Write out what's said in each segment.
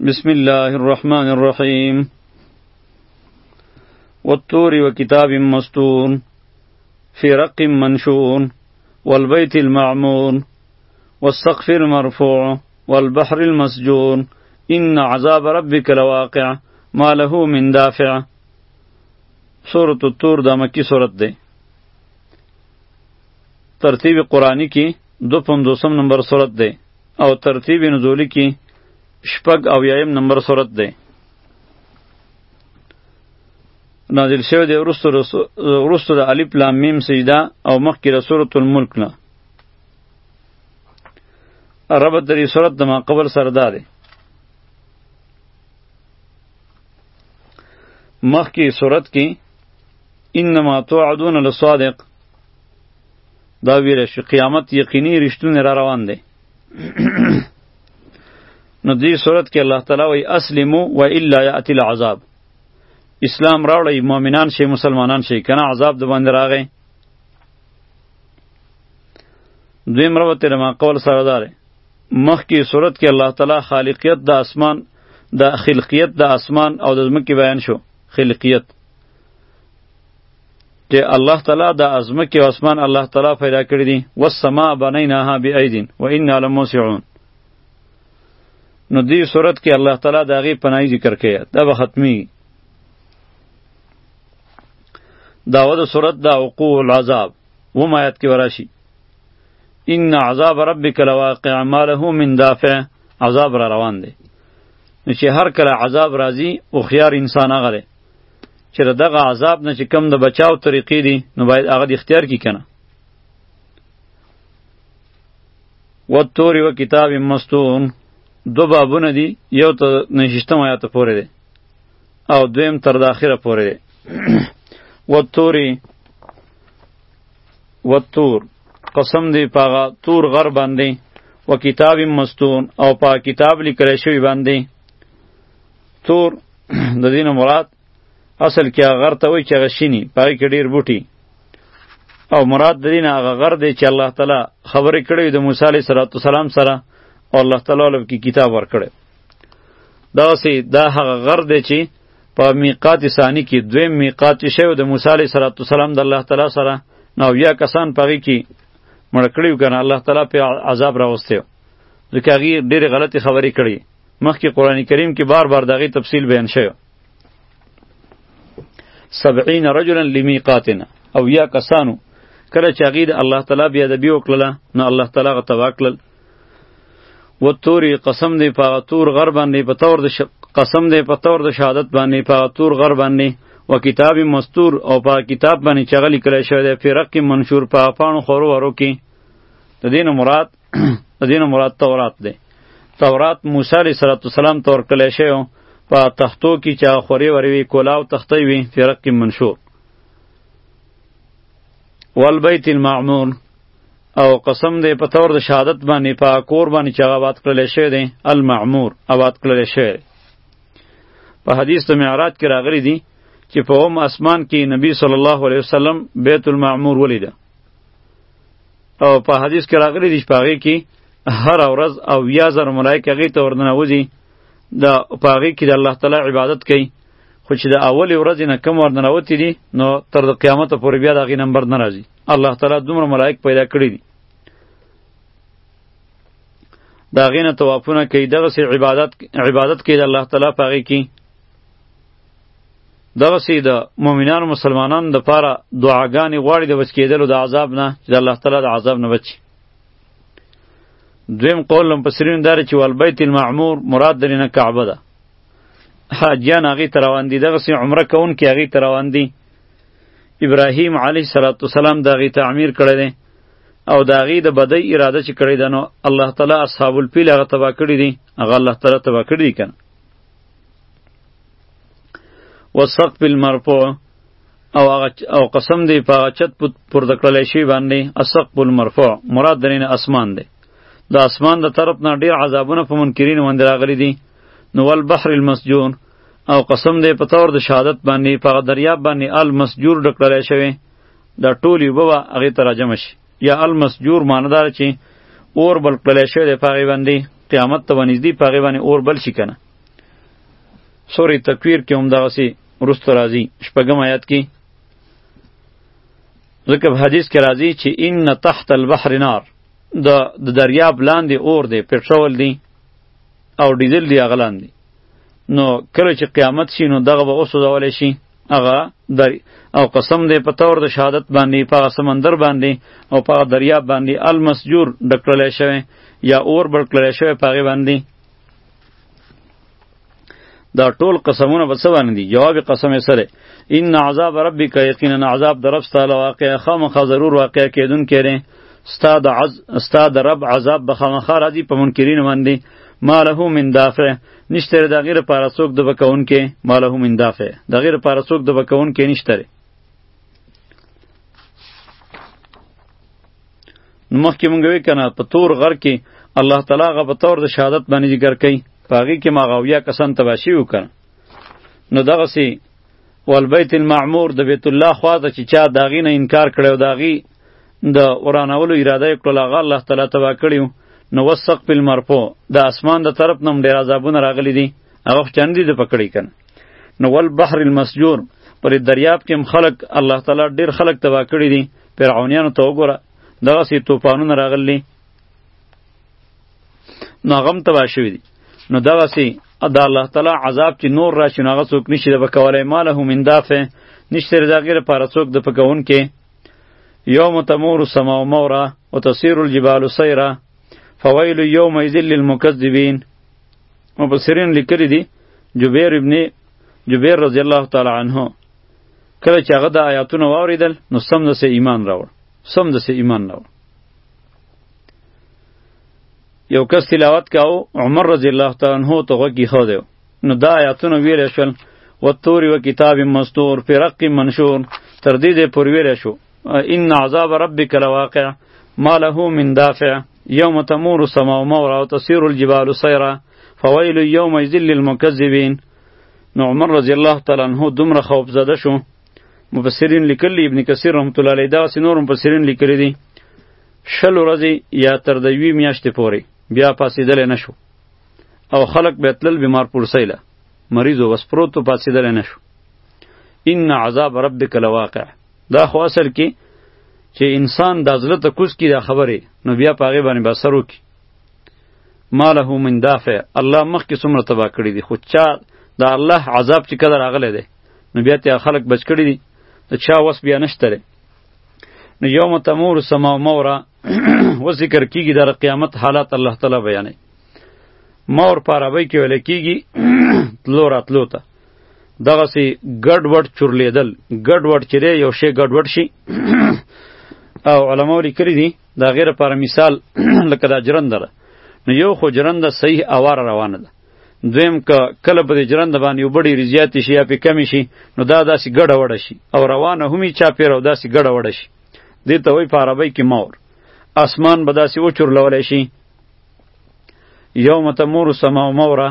بسم الله الرحمن الرحيم والطور وكتاب مستور في رق منشور والبيت المعمور والسقف المرفوع والبحر المسجور إن عذاب ربك لواقع ما له من دافع سورة الطور دا مكي سورة دي ترتیب قرآنی کې دو پنځوسم نمبر صورت دی او ترتیب نزولی کې شپږ او یایم نمبر صورت دی نازل شوی دی وروسته وروسته د الف لام میم سجده او مخکې د سورة الملک نه ربط دری صورت د ما قبل سره دا دی مخکې صورت کې انما توعدون لصادق دا ویره شو قیامت یقیني رښتونه را روان دی نو دې صورت کې الله تعالی وایي اسلمو و الا یاتی العذاب اسلام راوړی مؤمنان شي مسلمانان شي کنه عذاب د باندې راغی دویم ربط تیر ما قول سره داره مخکې صورت کې الله تعالی خالقیت د اسمان د خلقیت د اسمان او د ځمکې بیان شو خلقیت چې الله تعالی د ازمکه او اسمان الله تعالی پیدا کړی دي والسما بنیناها بأیدین و انا لموسعون نو دې صورت کې الله تعالی د هغې پناهي ذکر کوي دا به ختمي داوه د صورت دا وقوع العذاب وم آیت کې وراشي ان عذاب ربک لواقع ما له من دافع عذاب را روان دی نو چې هر کله عذاب راځي او خيار انسان هغه دی چې د دغه عذاب نه چې کم د بچاو طریقې دي نو باید هغه د اختیار کی کنه و تور و کتاب مستون دو بابونه دي یو ته نششتم آیات پورې دي او دویم تر د اخره پورې دي و توری و تور قسم دی پاغه تور غر باندې و کتاب مستون او پا کتاب لیکل شوی باندې تور د دین مراد اصل کې هغه غر ته وایي چې هغه شینی په هغې کې ډېر بوټي او مراد د دین هغه غر دی چې الله تعالی خبرې کړې د موسی علیه السلام سره او الله تعالی له کې کتاب ورکړی دغسې دا هغه غر دی چې په میقات ثانی کې دویم میقات چې شوی د موسی علیه السلام د الله تعالی سره نو یا کسان په هغې کې مړه کړي که نه الله تعالی پرې عذاب راوستی ځکه هغې ډېرې غلطې خبرې کړي مخکې قرآن کریم کې بار بار دغه تفصیل بیان شوی سبعین رجلا لمیقاتنا او یا کسانو کله چې هغوی د الله تعالی بیا ادبي وکړله نو الله تعالی هغه تباه کړل و تورې قسم دی په هغه تور غر باندې په تور د قسم دی په تور د شهادت باندې په هغه تور غر باندې و کتاب مستور او په کتاب باندې چې هغه لیکلی شوی دی په رق منشور په پاڼو خورو ورو کې د دین مراد د دین مراد تورات دی تورات موسی علیه السلام تور کله شی په تختو کې چا خوري وروي کولاو تختې وي فرق کې منشور والبیت المعمور او قسم دی په تور د شهادت باندې په کور باندې چې هغه آباد کړل شوی دی المعمور آباد کړل شوی دی په حدیث د معراج کې راغلی دی چې په هم اسمان کې نبی صلی الله علیه وسلم بیت المعمور ولیده او په حدیث کې راغلی دی په هغې کې هر ورځ او یا زر ملایک هغې ته ورننوځي د په هغې کې د الله تعالی عبادت کوي خو چې د اولې ورځې نه کم ورننوتي دي نو تر د قیامته پورې بیا د هغې نمبر نه راځي الله تعالی دومره ملایک پیدا کړي دي د هغې نه طوافونه کوي دغسې عبادت عبادت کوي د الله تعالی په هغې کې دغه سي د مؤمنانو مسلمانانو د پاره دعاګانې غواړي د بچ کېدلو د عذاب نه چې الله تعالی د عذاب نه بچي دویم قول لم پسرین داره چې ول بیت المعمور مراد درینه کعبه ده حاجیان هغه تروان دي دغه سي عمره کون کې هغه تروان دي ابراهیم علیه السلام دغه تعمیر کړی دی او د هغې د بدۍ اراده چې کړې ده نو الله تعالی اصحاب الفیل هغه تباه کړي دي هغه الله تعالی تباه کړي دي که نه وسقف المرفوع او او قسم دی په چت پر دکړل شي باندې اسقف المرفوع مراد درینه اسمان دی د اسمان د طرف نه ډیر عذابونه په منکرین باندې راغلي دي نو ول بحر المسجون او قسم دی په تور د شهادت باندې په دریاب باندې المسجور ډکړل شوی دا ټول یو به هغه ترجمه شي یا المسجور معنی دار چې اور بل کړل شوی دی پاغي باندې قیامت ته ونږدې پاغي باندې اور بل شي کنه سورې تکویر کې هم دغه سي رست راځي شپږم آیات کې ځکه په حدیث کې راځي چې ان تحت البحر نار د د دریاب لاندې اور دی پټرول دی او ډیزل دی غلاندې نو کله چې قیامت شي نو دغه به اوسو ځول شي هغه در او قسم دې په تور د شهادت باندې په سمندر باندې او په دریاب باندې المسجور ډکړل شوی یا اور بل کړل شوی په باندې دا ټول قسمونه به څه باندې جواب قسم سره ان عذاب ربک یقینا عذاب در رب تعالی واقع خامخ ضرور واقع کیدون کړي ستا د عز ستا د رب عذاب به خامخ راځي په منکرین باندې ما له من دافع نشتره د غیر پاره څوک د بکون کې ماله من دافع د غیر پاره څوک د بکون کې نشتره نو مخکې مونږ وی کنه په تور غر کې الله تعالی غ په تور د شهادت باندې ذکر کړي پاغي کې ماغاویا کسان تباشی وکړ نو دغه سي والبیت المعمور د بیت الله خواته چې چا د هغې نه انکار کړی او د هغې د ورانولو اراده یې کړله هغه الله تعالی تباه کړي نو والسقف المرفوع د اسمان د طرف نه هم ډېر عذابونه راغلي دي هغه خو چا نه دي د پکړی کنه نو والبحر المسجور پر دریاب کې هم خلق الله تعالی ډېر خلق تباه کړي دي فرعونیانو ته وګوره دغسې طوفانونه راغلي نو هغه هم تباه شوي دي نو دغسې د الله تعالی عذاب چې نور راشي نو هغه څوک نشي د پکولی ما له من دافع نشته د هغې لپاره څوک د پکوونکی یوم تمور السماء مورا وتصیر الجبال سیرا فویل یومئذ للمکذبین مبصرین لیکلی دي جبیر ابن جبیر رضی الله تعالی عنه کله چې هغه د آیاتونه واوریدل نو سمدسې ایمان راوړ سمدسې ایمان راوړ یو کس تلاوت کاو عمر رضی الله تعالی عنہ ته غوږی خو دیو نو دا آیاتونه ویل شول و تور و کتاب مستور فی رق منشور تر دې دې پور ویل شو ان عذاب ربک لواقع ما له من دافع یوم تمور السماء مورا وتسير الجبال سيرا فويل يومئذ للمكذبين نو عمر رضی الله تعالی عنہ دومره خوف زده شو مفسرین لیکلی ابن کثیر رحمت الله علیه دا سينور مفسرین لیکلی دي شل ورځې یا تر د یوې میاشتې پورې بیا پاسېدلی نه شو او خلق به تلل بیمار پورسیله مریض و وسپروت و پاسېدلی نه شو ان عذاب ربک لواقع دا خو اصل کې چې انسان د زړه ته کوز کی دا خبره نو بیا په هغې باندې به اثر وکړي ما له من دافع الله مخکې څومره تباه کړي دي خو چا دا الله عذاب چې کله راغلی دی نو بیا ته خلک بچ کړی دي د چا وس بیا نشته لري نو یوم تمور سما مورا و ذکر کیږي در قیامت حالات الله تعالی بیانې مور په عربی کې ویل کیږي تلو راتلو ته دغه سي ګډ وډ چورلیدل ګډ وډ چره یو شی ګډ وډ شي او علماء لیکلي دي دا غیر پر مثال لکه دا جرندره نو یو خو جرنده صحیح اوار روانه ده دویم که کله په دې جرند باندې یو بډې ریزیات شي یا پې کمی شي نو دا داسې ګډه وډه شي او روانه همي چا پیر او داسې ګډه وډه شي دې ته وایي په عربۍ کې مور اسمان به داسې وچورلولی شي یوم تمور سما موره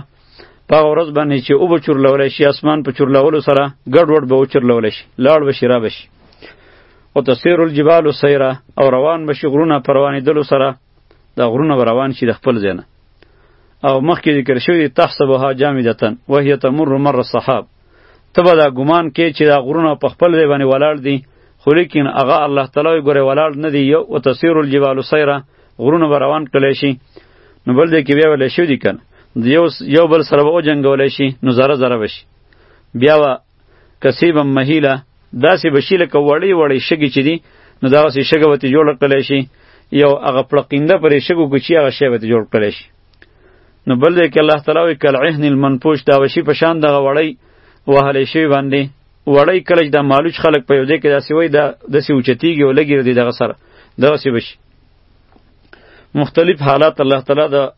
په هغه ورځ باندې چې اوبه چورلولی شي اسمان په چورلولو سره ګډ وډ به وچورلولی شي لاړ به شي را به شي او تسیر الجبال سیره او روان به شي غرونه په روانېدلو سره دا غرونه به روان شي د خپل ځای نه او مخکې ذکر شوی تحسبها جامدتا وهي تمر مر الصحاب ته به دا ګمان کې چې دا غرونه په خپل ځای باندې ولاړ دي خو لیکن هغه الله تعالی ګوره ولاړ نه دی یو او تسیر الجبال سیره غرونه به روان کړی شي نو بل دی کې بیا ولا شو دي کنه یو یو بل سره به وجنګول شي نو زره زره بشي بیا کسیبا مهیلا داسې بشي لکه وړې وړې شګې چې دي نو دا اوسې شګه به ترې جوړ کړی شي یو هغه پړقینده پرې شګو کې چې هغه شی به ترې جوړ کړی شي نو بل دی که الله تعالی وایي کالعهن المنفوش دا وشي په شان دغه وړی وهلی شوی باندې وړی کله چې دا مالوچ خلک په یو ځای کې داسې وایي دا داسې اوچتېږي او لګي دغه سره دغسې به شي مختلف حالات الله تعالی د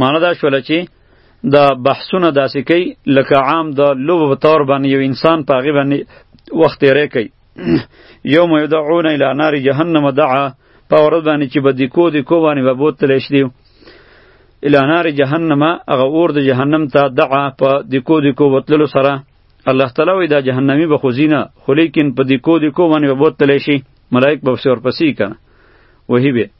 معنی دا شوله چې دا بحثونه داسې کوي لکه عام د لوبو په طور باندې یو انسان په هغې باندې وخت تیری کوي یوم یدعون الی نار جهنم دعا په ورځ باندې چې به دیکو دیکو باندې به بوتلی شي الی نار جهنم هغه اور د جهنم ته دعا په دیکو دیکو وتللو سره الله تعالی وی دا جهنمی به خوزینه خو لیکن په دیکو دیکو باندې به بوتلی شي ملائک به ورپسې کنه وهی به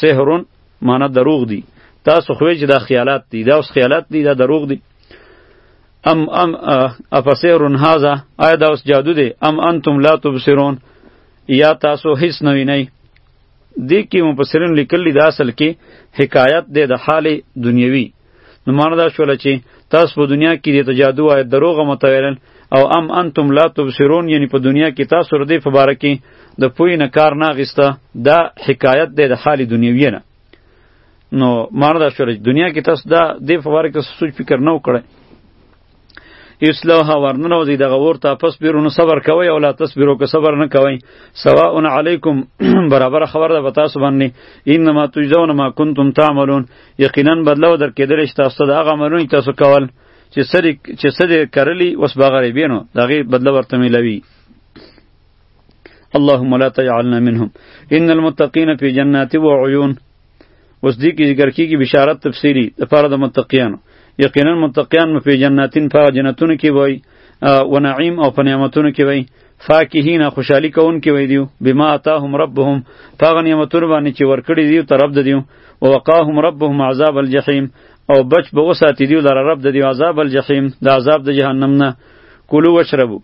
سحرون معنی دروغ دی تاسو خو چې دا خیالات دي دا اوس خیالات دي دا دروغ دي ام ام افسحر هذا آیا دا اوس جادو دی ام انتم لا تبصرون یا تاسو هیڅ نه وینئ دې کې مفسرین لیکلي دا اصل کې حکایت دی د حال دنیوي نو معنی دا شوله چې تاسو په دنیا کې د تجادو آی دروغ متویلن او ام انتم لا تبصرون یعنی په دنیا کې تاسو ور دې په بار کې د پوی نه کار نه غسته دا حکایت دی د حال دنیوی نه نو معنی دا شوله دنیا کې تاسو دا د په بار کې سوچ فکر نه وکړئ اصلاح ورننه وځي دغه اور ته پس بیرونو صبر کوي او لا تصبرو که صبر نه کوي سواء علیکم برابر خبر ده پتا سو باندې انما تجزون ما کنتم تعملون یقینا بدلو در کېدل چې تاسو ته هغه عملونه تاسو کول چې سری چې سری کرلی وس باغری بینو دغه بدل ورته ملوي اللهم لا تجعلنا منهم ان المتقين في جنات وعيون اوس دې کې ذکر کیږي بشارت تفسیری د پاره د متقیانو یقینا متقیان په جناتین په جنتونو کې وای و نعیم او په نعمتونو کې وای فاکهین خوشحالی کون کې وای دیو بما اتاهم ربهم پاغه نعمتونو باندې چې ورکړي دیو طرف د دیو ووقاهم ربهم عذاب الجحیم او بچ به وساتي دیو لره رب د دیو عذاب الجحیم د عذاب د جهنم نه کلو وشربو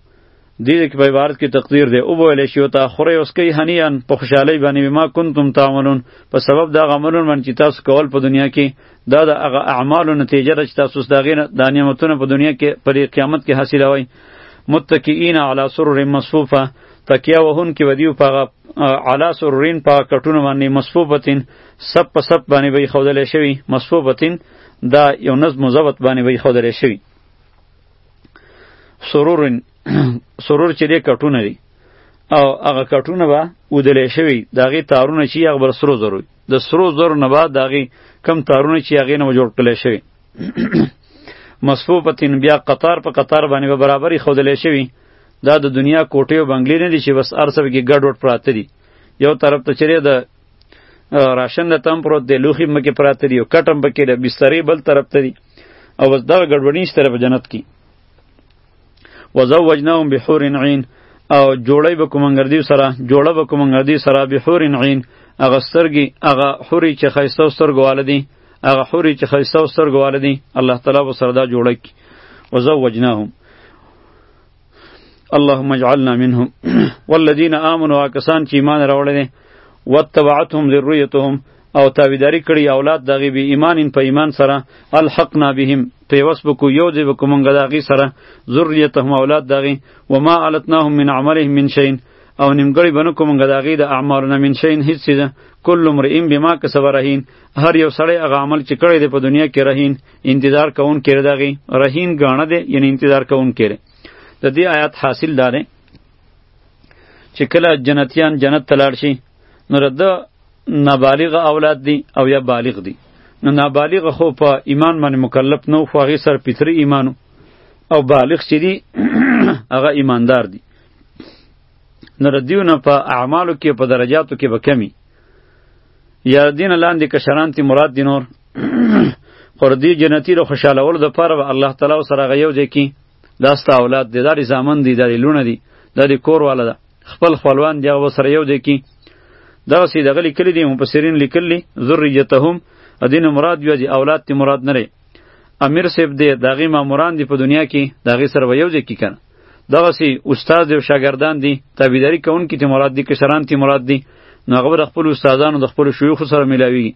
دې کې په عبارت کې تقدیر دی او ویل شي او تا خوري اوس کوي هنیان په خوشحالي باندې بما کنتم تعملون په سبب دا غمرون من چې تاسو کول په دنیا کې دا د هغه اعمالو نتیجه ده چې تاسو دا غینه د نعمتونو په دنیا کې پر قیامت کې حاصلوي متکئین علی سرر مصفوفه تکیا وهون کې ودیو پاغه علا سرورین پاغه کټونه باندې مصفوبتین سب په سب باندې به خودلې شوی مصفوبتین دا یو نظم مزبط باندې به خودلې شوی سرور سرور چې دې کټونه دي او هغه کټونه به ودلې شوی داغه تارونه چې هغه بر سرو زرو د سرو زرو نه بعد داغه کم تارونه چې هغه نه جوړ کړل شوی مصفوفتین بیا قطار په قطار باندې به برابرې خودلې شوی دا د دنیا کوټې او بنگلې نه دي چې بس ارسب کې ګډوډ پراته دي یو طرف ته چیرې د راشن د تم پروت دی لوخي مکه پراته دی او کټم پکې د بسترې بل طرف ته دی او بس دا ګډوډی نشته په جنت کې وزوجناهم بحور عین او جوړی به کومنګردی سره جوړه به کومنګردی سره بحور عین هغه سترګي هغه حوري چې خیسته سترګو والدي هغه حوري چې خیسته سترګو والدي الله تعالی به سره دا جوړی وزوجناهم اللهم اجعلنا منهم والذین آمنوا کسان چې ایمان راوړل دي وتبعتهم ذریتهم او تابعداري کړی اولاد دغه به ایمان په ایمان سره الحقنا بهم پیوس بکو یو دی بکو مونږ دغه سره ذریتهم اولاد دغه وما علتناهم من عملهم من شیء او نیمګړی بنو کوم غداغي د اعمالنا من شین هیڅ څه کل امرئ بما کسب رهین هر یو سړی هغه عمل چې کړی دی په دنیا کې رهین انتظار کون کړه دغه رهین غاڼه دی یعنی انتظار کون کړه د دې آیات حاصل داره چې کله جنتیان جنت تلاړ شي نو رد نابالغ اولاد دي او یا بالغ دي نو نابالغ خو په ایمان باندې مکلف نو خو هغه سر پتری ایمانو او بالغ چې دي هغه ایماندار دي نو ردیونه په اعمالو کې په درجاتو کې به کمی یا دین لاندې کشران تی مراد دینور پر دې جنتی رو خوشاله ول د پاره الله تعالی سره غيو ځي کی داستا اولاد دې داري زامن دي داري لونه دي داري کور والا ده خپل خپلوان دی هغه سره یو ځای کی دغه سي دغه لیکلي دي مفسرین لیکلي ذریتهم ادین مراد یو دی اولاد تی مراد نه امیر صاحب دی دغه ماموران دی په دنیا کې دغه سره یو ځای کی کنه دغه سي استاد دی او شاګردان دي تابعداري کوونکي تی مراد دي کشران تی مراد دي نو هغه خپل استادانو د خپل شيوخ سره ملاوي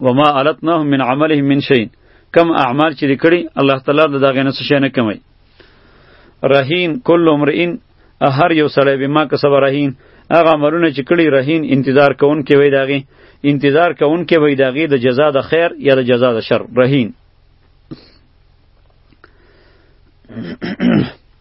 وما علتناهم من عملهم من شيء کم اعمال چې کړي الله تعالی د دغه نه څه نه کموي رهین کل امرئن هر یو سړی به ما کسب رهین هغه عملونه چې کړي رهین انتظار کون کې وای داغي انتظار کون کې وای داغي د جزا د خیر یا د جزا د شر رهین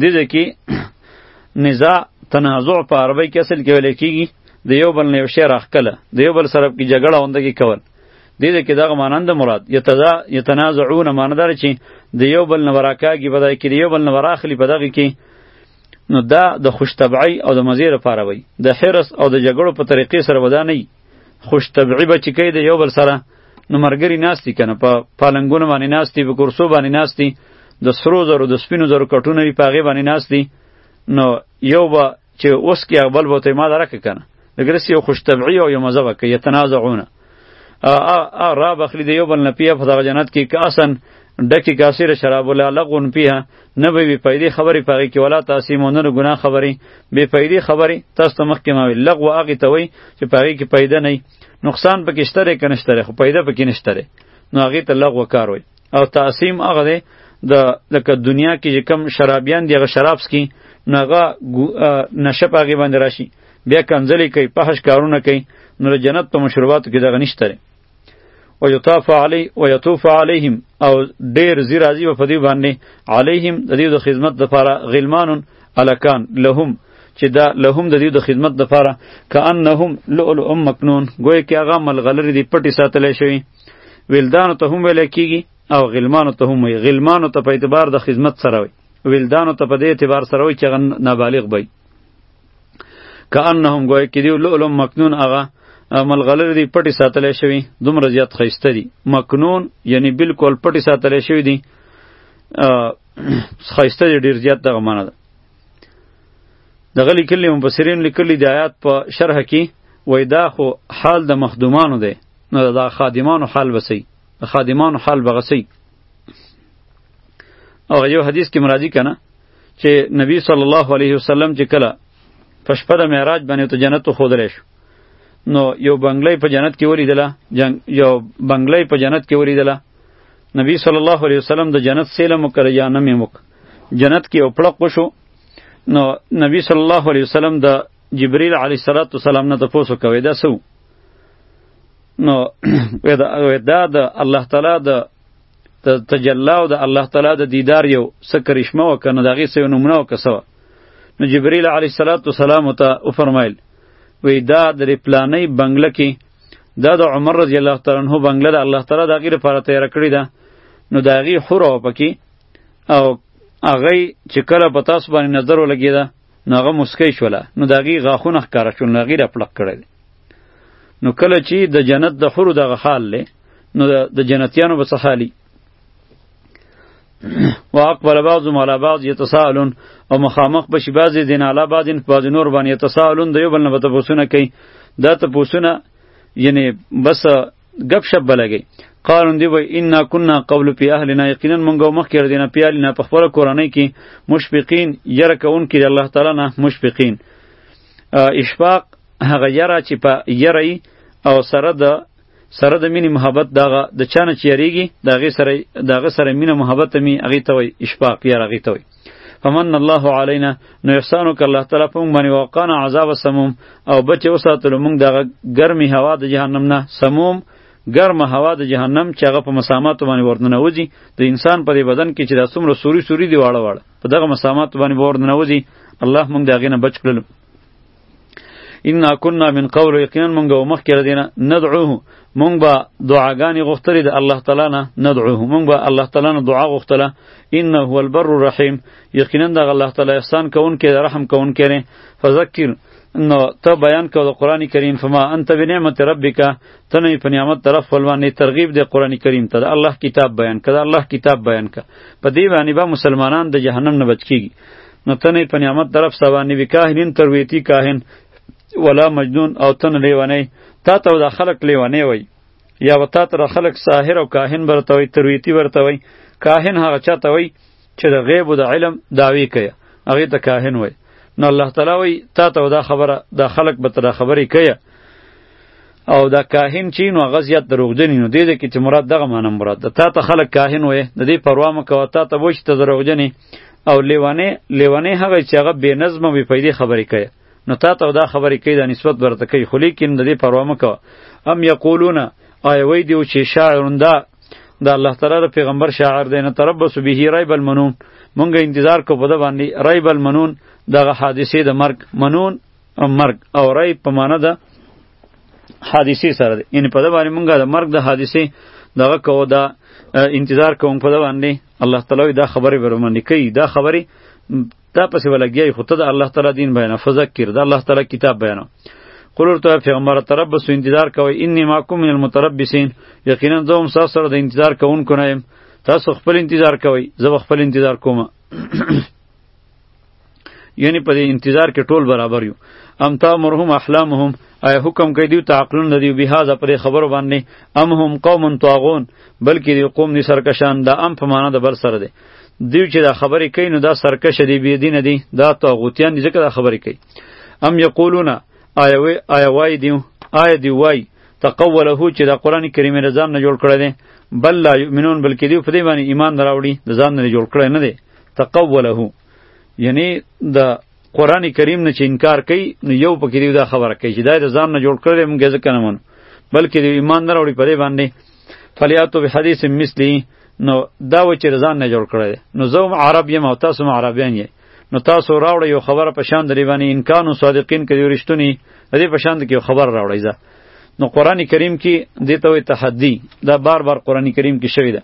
دې کې نزاع تنازع په عربی کې اصل کې ویل کېږي د یو بل نه یو شی راخکله د یو بل سره کې جګړه اونده کې کول دې دې کې دغه مانند مراد یتزا یتنازعون ماندار چې د یو بل نه وراکاږي په دای کې د یو بل نه وراخلی په دغه کې نو دا د خوش طبعی او د مزیر لپاره وي د حرس او د جګړو په طریقې سره ودا نه خوش طبعی به چې کوي د یو بل سره نو مرګري ناستی کنه په پالنګونو باندې ناستی په کورسو باندې ناستی د سرو زرو د سپینو زرو کټونه وي په هغې باندې ناستی نو یو به چې اوس کې اغبل به ته ما درکه کنه دګرس یو خوش طبعی او یو مزه وکړي یتنازعونه ا ا را بخلی دی یو بل نه پیه په دغه جنت کې کاسن ډکی کاسره شراب ولا لغون پیه نه به بې فایدې خبرې په هغې کې ولا تاسیمو نه د ګناه خبرې بې فایدې خبرې تاسو ته مخکې ما ویل لغو هغې ته وایي چې په هغې کې پیده نه نقصان پکې شته دی که نشته دی خو پیده پکې نشته دی نو هغې ته لغو کار وایي او تاسیم هغه دی د لکه دنیا کې چې کم شرابیان دی هغه شراب څکي نو هغه نشه په هغې باندې راشي بیا کنځلې کوي پهش کارونه کوي نو د جنت په مشروباتو کې دغه نشته دی و یطاف علی و یطوف علیهم او ډیر زی راضی په دې باندې علیهم د دې د خدمت لپاره غلمان الکان لهم چې دا لهم د دې د خدمت لپاره کانهم لؤلؤ مکنون گویا کې هغه ملغلری دی پټی ساتلې شوی ولدان ته هم ویل کیږي او غلمان ته هم وی غلمان ته په اعتبار د خدمت سره وی ولدان ته په دې اعتبار سره وی چې نابالغ وي کأنهم گویا کې دیو لؤلؤ مکنون هغه ملغلر دی پټي ساتل شوی دومره زیات خیسته دی مکنون یعنی بالکل پټي ساتل شوی دی خیسته دی ډیر زیات دغه معنا ده دغه لیکلی مفسرین لیکلی د آیات په شرح کې وای دا خو حال د مخدومانو دی نو دا خادمانو حال بسی خادمانو حال بغسی او یو حدیث کې مرادی کنه چې نبی صلی الله علیه وسلم چې کله په شپه د معراج باندې ته جنت خودلې شو نو یو بنگلې په جنت کې ولیدله یو بنگلې په جنت کې ولیدله نبی صلی الله علیه وسلم د جنت سیله مکر یا نمې مک جنت کې اوپړق وشو نو نبی صلی الله علیه وسلم د جبرئیل علیه الصلاۃ والسلام نه تاسو کوي دا سو نو ودا د الله تعالی د ته تجلا او د الله تعالی د دیدار یو څه کرشمه وکنه دغه سه نمونه وکسوه نو جبرئیل علیه السلام ته او فرمایل وی دا د پلانې بنگله کې دا د عمر رضی الله تعالی عنہ بنگله د الله تعالی د غیر لپاره تیار کړی ده نو دا غی حره پکې او هغه چې کله په تاسو باندې نظر ولګی ده نو هغه مسکی شوله نو دا غی غاخونه ښکارا شول نو غی را پړق کړی نو کله چې د جنت د حره دغه حال له نو د جنتیانو به څه حالي واقبل بعضهم على بعض يتساءلون او مخامخ بشي بعضې دین علی بعض بعضې نور باندې یتساءلون د یو بل نه به تپوسونه کوي دا تپوسونه یعنی بس ګپ شپ به لګي قالون دی وای انا کنا قبل پی اهلنا یقینا مونږ مخ کړ دینه پی اهلنا په خپل کورنۍ کې مشفقین یره کون کې الله تعالی نه مشفقین اشفاق هغه یره چې په یری او سره د سره د مینې محبت دغه د چانه چې یریږي د هغې سره د هغه سره مینه محبت مې هغې ته وایي اشفاق یار هغې ته وایي فمن الله علینا نو احسان وکړ الله تعالی په موږ باندې وقانا عذاب سموم او بچې وساتلو موږ دغه ګرمې هوا د جهنم نه سموم ګرمه هوا د جهنم چې هغه په مسامات باندې ورننه وځي د انسان په بدن کې چې دا څومره سوري سوري دی واړه واړه په دغه مسامات باندې ورننه وځي الله موږ دغه نه بچ کړل ان كنا من قول یقینا مونږ او مخکې ردینه ندعوه مونږ به دعاګانې غوښتلې د الله تعالی نه ندعوه مونږ به الله تعالی نه دعا غوښتله انه هو البر الرحیم یقینا د الله تعالی احسان کوونکی رحم کوونکی دی فذکر نو ته بیان کو د قران کریم فما انت بنعمت ربک ته نه په نعمت طرف فلوانې ترغیب د قران کریم ته د الله کتاب بیان کړه الله کتاب بیان کړه په دې باندې به مسلمانان د جهنم نه بچ کیږي نو ته نه په نعمت درف سبا نوی کاهنین ترویتی کاهن ولا مجنون او ته نه لیونی تا ته دا خلق لیونی وای یا و تا ته خلق ساحر او کاهن برته وای ترویتی برته وای کاهن هغه چاته وای چې د غیب او د علم داوی کوي هغه ته کاهن وای نو الله تعالی وای تا ته دا خبره دا خلق به تر خبرې کوي او دا کاهن چی نو غزیات دروغجن نو دې دې کې چې مراد دغه معنی مراد ده تا ته خلک کاهن وې د دې پروا مکو تا ته وښته دروغجنې او لیوانه لیوانه هغه چې هغه بې نظم وي پیدا خبرې کوي نو تا ته دا خبرې کوي دا نسبت ورته کوي خو لیکن د دې پروا مکو ام یقولون آی وای دیو چې شاعرنده دا الله تعالی د پیغمبر شاعر دی نه تربص به ریب المنون مونږه انتظار کو په د باندې ریب المنون دغه حادثه د مرګ منون مرګ او ریب په معنا ده حادثه سره دی یعنی په د باندې مونږه د مرګ د حادثه دغه کو دا انتظار کوم په د باندې الله تعالی وایي دا خبرې به ورباندې کوي دا خبرې تا پسې به لګیا یي خو ته د الله تعالی دین بیانوه فذکر د الله تعالی کتاب بیانوه قل ورته پیغمبر تربص انتظار کوئ انی معکم من المتربصین یقینا زه هم ستاسو سره د انتظار کوونکو نه یم تاسو خپل انتظار کوئ زه به خپل انتظار کوم یعنی په دې انتظار کې ټول برابر یو ام تا مرهم احلامهم آیا حکم کوي دیو ته عقلونه دیو به هاذا پر خبرو باندې ام هم قوم طاغون بلکې دی قوم ني سرکشان دا ام په معنا د بر سره دی دیو چې دا خبرې کوي نو دا سرکش دی بی دین دی دا طاغوتیان دي ځکه دا خبرې کوي ام یقولون آیا وی آیا وای دیو آیا دی وای تقوله چې دا قران کریم رضام نه جوړ کړی دی بل لا یؤمنون بلکې دی په دې باندې ایمان دراوړي د ځان نه جوړ کړی نه دی تقوله یعنی د قران کریم نه چې انکار کوي نو یو پکې دی دا خبره کوي چې دا د ځان نه جوړ کړی موږ ځکه نه منو بلکې د ایمان نه راوړي په دې باندې فلیاتو به حدیث مثلی نو دا و چې ځان نه جوړ کړی نو زه هم عرب یم او تاسو هم عربیان یې نو تاسو راوړی یو خبره په شان درې باندې انکان او صادقین کې ورشتونی دې په شان کې خبر راوړی ځه نو قران کریم کې دته وي تحدي دا بار بار قران کریم کې شوی ده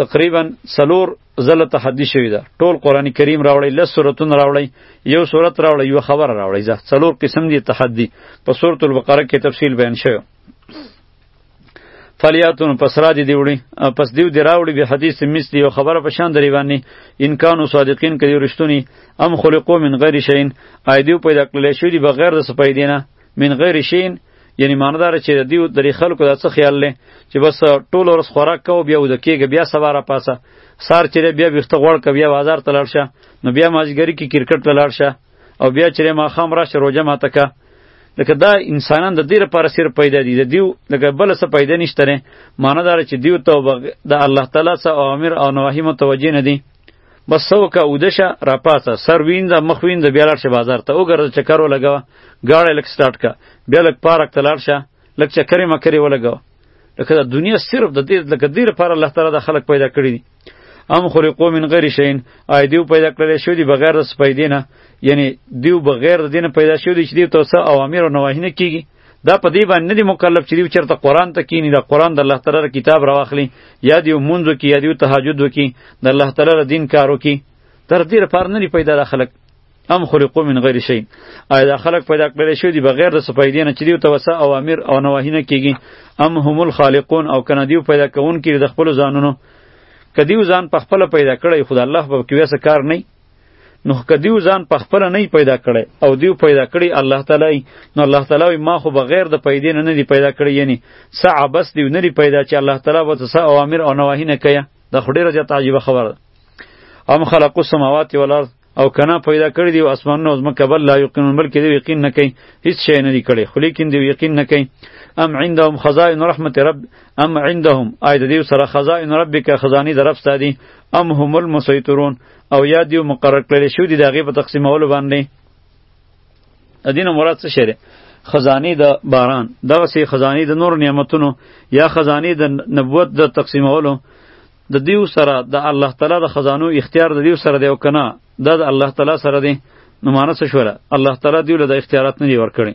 تقریبا سلور زله تحدی شوی ده ټول قران کریم راوړی لس سورتون راوړی یو سورت راوړی یو خبر راوړی زه څلور قسم دی تحدی په سورۃ البقره کې تفصیل بیان شوی فلیاتون پس را دی دیوړي پس دیو دی راوړي به حدیث مثل یو خبره په شان دری باندې ان کانوا صادقین کدی رښتونی ام خلقو من غیر شین ایدیو پیدا کړل شوی بغیر د سپیدینه من غیر شین یعنی معنی داره چې دیو درې خلکو د څه خیال لې چې بس ټول ورځ خوراک کو بیا ود کېږي بیا سبا را پاسه سار چې بیا بیخته غوړ ک بیا بازار ته لاړ شه نو بیا مازګری کې کرکټ ته لاړ شه او بیا چې ما خام راشه روزه ماته کا لکه دا انسانان د دې لپاره سر پیدا دي د دیو لکه بل څه پیدا نشته نه معنی داره چې دیو ته د الله تعالی سره اوامر او نواهی متوجه نه دي بس څه وکړه اوده شه راپاڅه سر وینځه مخ وینځه بیا لاړ شه بازار ته وګرځه چکر ولګوه ګاډی لږ سټارټ کړه بیا لږ پارک ته لاړ شه لږ چکرې مکرې ولګوه لکه دا دنیا صرف د دې لکه دې لپاره الله تعالی د خلق پیدا کړي دي ام خلقو من غیر شین آی دیو پیدا کړل شو دی بغیر د سپیدې نه یعنی دیو بغیر د دینه پیدا شو دی چې دیو ته څه اوامر او نواهی نه کیږي دا په دې باندې نه دی مکلف چې دیو چرته قران ته کینی دا قران د الله تعالی کتاب راواخلی یا دیو منځو کې یا دیو تهجد وکي د الله تعالی دین کارو کې تر دې لپاره نه پیدا د خلک ام خلقو من غیر شی آیا دا خلق پیدا کړل شو دی بغیر د سپیدې نه چې دیو ته وسه اوامر او نواهی نه کیږي ام هم الخالقون او کنه دیو پیدا کون کې د خپل ځانونو کدیو ځان په خپل پیدا کړی خدای الله په کې وسه کار نه نو که دیو ځان په خپل نه پیدا کړي او دیو پیدا کړي الله تعالی نو الله تعالی ما خو بغیر د پیدې نه نه دی پیدا کړی یعنی سع بس دیو نه دی پیدا چې الله تعالی وته سع اوامر او نواهی نه کوي دا خو ډیره زیاته عجیبه خبره ده ام خلق السماوات والارض او کنا پیدا کړی دی اسمان نو زما کبل لا یقین بلکې دی یقین نه کوي هیڅ شی نه دی کړی خو لیکن دی یقین نه کوي ام عندهم خزائن رحمت رب ام عندهم آی د دې سره خزائن ربک خزانی در رب ستادي ام هم المسیطرون او یا دیو مقرر کړل شو دی دغه په تقسیمولو باندې ادینه مراد څه شری خزانی د باران دغه سي خزانی د نور نعمتونو یا خزانی د نبوت د تقسیمولو د دیو سره د الله تعالی د خزانو اختیار د دیو سره دی او کنه د الله تعالی سره دی نو مانسه شوره الله تعالی دیو له اختیارات نه دی ورکړي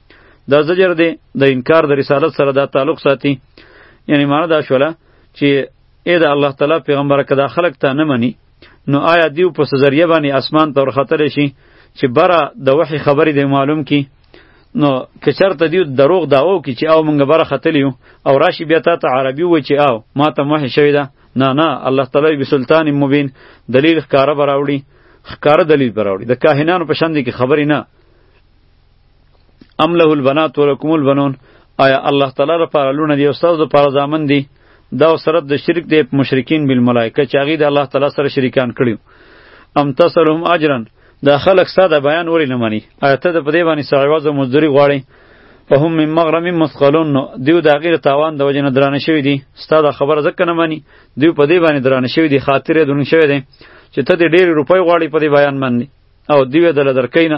دا زجر دی د انکار د رسالت سره دا تعلق ساتي یعنی معنی دا شوله چې اې د الله تعالی پیغمبر که دا خلق ته نه مني نو آیا دیو په سزریه باندې اسمان ته ورختلی شي چې بره د وحی خبرې دی معلوم کی نو که چرته دیو دروغ داو کی چې او مونږ بره ختلیو او راشي بیا تا ته عربي و چې او ما ته وحی شوی ده نه نه الله تعالی به سلطان مبین دلیل ښکاره براوړي ښکاره دلیل براوړي د کاهنانو په شان دي کې خبرې نه ام له البنات ولکم البنون آیا الله تعالی لپاره لونه دی او ستاسو لپاره ځامن دی دا سرت د شرک دی مشرکین بالملائکه چې هغه د الله تعالی سره شریکان کړي ام تسلهم اجرا دا خلق ساده بیان وری نه مانی آیا ته د پدې باندې سعیواز او مزدوری غواړي په هم من مغرم مثقلون نو دیو د غیر تاوان د وجنه درانه شوی دی ستاده خبر زکه نه مانی دیو په دې باندې درانه شوی دی خاطر دون شوی دی چې ته دې ډېر روپۍ غواړي په دې بیان باندې او دیو دل درکینه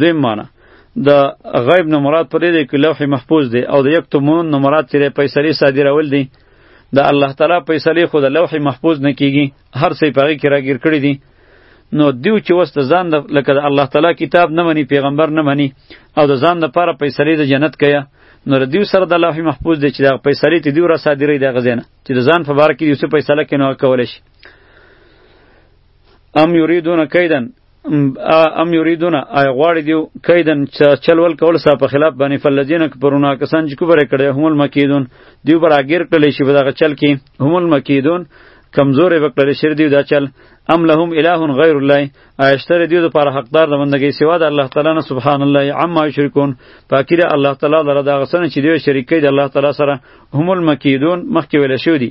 دویم معنی د غیب نه مراد پر دې کې لوح محفوظ دی او د یک تمون نه مراد چې پیسې صادرول دي د الله تعالی پیسې خو د لوح محفوظ نه کیږي هر څه پاره کې راګیر کړی دي نو دیو چې وست ځان د لکه د الله تعالی کتاب نه مني پیغمبر نه مني او د ځان د پاره پیسې د جنت کیا نو د دیو سره د لوح محفوظ دی چې د پیسې ته دیو را صادرې دی غزنه چې د ځان په بار کې یوسف پیسې کې نو کول شي ام یریدون کیدن ام یریدون آی غواړي دیو کیدن چلول کول سا په خلاف باندې فلذین کفرونا کسان چې کوبره کړي هم المکیدون دیو بر اگیر کړي شی بدغه چل کی هم المکیدون کمزور وکړي شر دیو دا چل ام لهم اله غیر الله ایشتر دیو د پر حقدار د بندګي سوا د الله تعالی نه سبحان الله عما یشرکون پاکیره الله تعالی لره دا غسن چې دیو شریک کړي د الله تعالی سره هم المکیدون مخکې ویل شو دی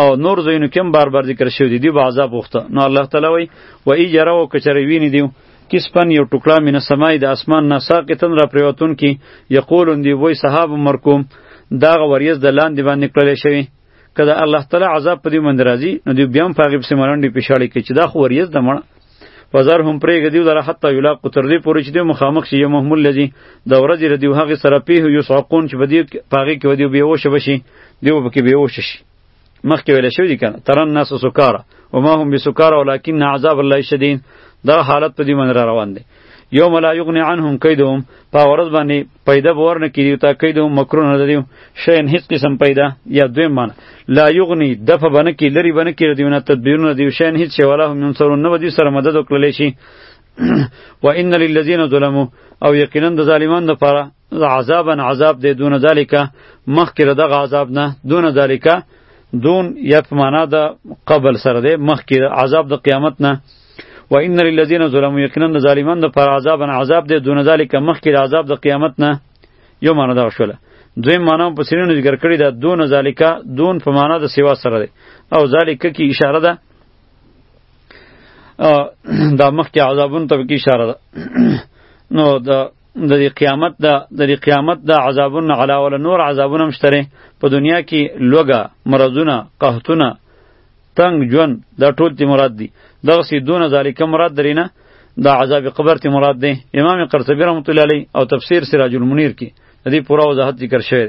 او نور زینو کم بار بار ذکر شوی دی دی به عذاب وخته نو الله تعالی وای و ای جرا و کچری ویني دیو کسپن یو ټوکړه من سمای د اسمان نه ساقتن را پریوتون کی یقولون دی وای صحاب مرکوم دا غوریز د لاندې باندې کړل شوی کله الله تعالی عذاب پدی مند راځي نو دی بیا هم پاغي په سیمرانډي پښاړي کې چې دا خو وریز د مړ وزر هم پرېږه دیو لره حتی یلاقو تر دې پورې چې دوی مخامخ شي یوم هم الذي د ورځې د دیو هغې سره پیه یصعقون چې په دې په هغې کې به دیو بېهوشه به شي دیو به پکې بېهوشه شي مخکې ویلی شوي دي که نه ترن ناس سکاره وما هم بسکاره ولکن عذاب الله شدید دا حالت په دې باندې را روان دی یوم لا یغنی عنهم کیدهم په ورځ باندې پیدا باور نه کیدی تا کیدهم مکرون نه دیو شین هیڅ قسم پیدا یا دویم معنی لا یغنی دفع بنه کی لری بنه کی دیونه تدبیرونه دیو شین هیڅ شی ولا هم منصرون نه ودی سره مدد وکړل شي و ان للذین ظلموا او یقینا د ظالمان لپاره عذابا عذاب دی دون ذالک مخکې له دغه عذاب نه دون ذالک دون یا په معنا د قبل سره دی مخکې عذاب د قیامت نه و ان للذین ظلموا یقینا د ظالمان د پر عذابا عذاب دی دون ذالک مخکې د عذاب د قیامت نه یو معنا دا شوله دوی معنا په سرینو ذکر کړی دا دون ذالک دون په معنا د سیوا سره دی او ذالک کی اشاره ده دا مخکې عذابون ته کی اشاره ده نو دا د دې قیامت د د دې قیامت د عذابونو علاوه له نور عذابونه هم شته په دنیا کې لوګه مرضونه قحطونه تنگ ژوند دا ټول تی مراد دي دغه سي دون ذالک مراد درې نه دا عذاب قبر تی مراد دی امام قرطبی رحمت الله علیه او تفسیر سراج المنیر کې د دې پوره وضاحت ذکر شوی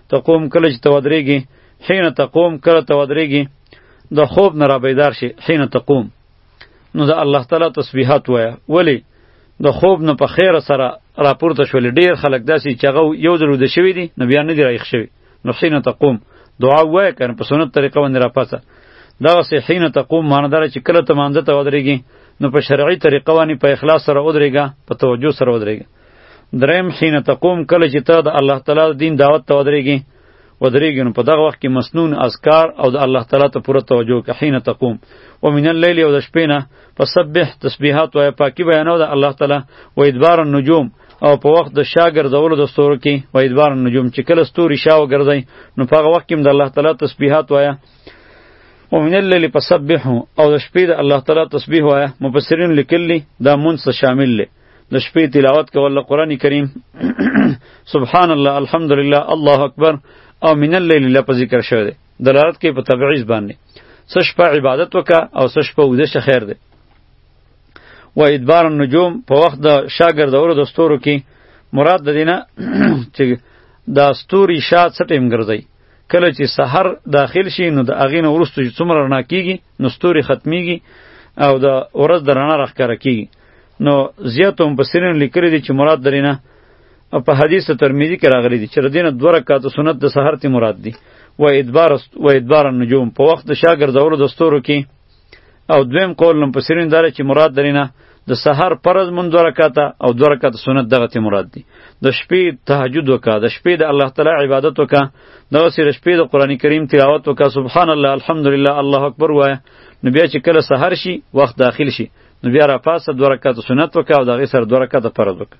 تقوم کله چې تودرېږي حين تقوم کله تودرېږي د خوب نه را بیدار شي حين تقوم نو د الله تعالی تسبیحات وایه ولی د خوب نه په خیر سره راپورته شول ډیر خلک داسې چې هغه یو ځل د شوی دي نو بیا نه دی رایخ شوی نو حين تقوم دعا وایه کنه په سنت طریقه باندې را پاسه دا سه حين تقوم معنی دار چې کله ته مانځه ته ودرېږي نو په شرعي طریقه باندې په اخلاص سره ودرېږه په توجه سره ودرېږه دریم حين تقوم کله چې ته د الله تعالی دین دعوت ته ودرېږي ودرېږي نو په دغه وخت کې مسنون اذکار او د الله تعالی ته پوره توجه کې حين تقوم و من الليل او د شپې نه فسبح تسبیحات او پاکي بیانو د الله تعالی و ادبار النجوم او په وخت د شا ګرځولو د ستورو کې و ادبار النجوم چې کله ستوري شا وګرځي نو په هغه وخت کې د الله تعالی تسبیحات وایه ومن الليل فسبحه او د شپې د الله تعالی تسبیح وایه مفسرین لیکلی دا منص شامل له د شپې تلاوت کول له قران کریم سبحان الله الحمدلله الله اکبر او من الليل له په ذکر شوی دی دلالت کوي په تبعیض باندې څه شپه عبادت وکا او څه شپه وده شه خیر دی و ادبار النجوم په وخت د شاګردورو د ستورو کې مراد د دینه چې د ستوري شا څه ټیم ګرځي کله چې سحر داخل شي نو د اغینه ورستو چې څومره رڼا کیږي نو ستوري ختمیږي او د ورځ د رڼا راخکاره کیږي نو زیاتو مفسرین لیکلي دي چې مراد درینه او په حدیث ترمذی کې راغلي دي چې دینه دوه رکعات سنت د سحر تی مراد دي و ادبار و ادبار النجوم په وخت د شاګر زور د ستورو کې او دویم قول لم پسرین دار چې مراد درینه د سحر فرض مون دوه رکعات او دوه رکعات سنت دغه تی مراد دي د شپې تهجد وکا د شپې د الله تعالی عبادت وکا دغه سره شپې د قران کریم تلاوت وکا سبحان الله الحمدلله الله اکبر وای نو بیا چې کله سحر شي وخت داخل شي نو بیا را پاسه دوه رکعته سنت وکړه او د هغې سره دوه رکعته فرض وکړه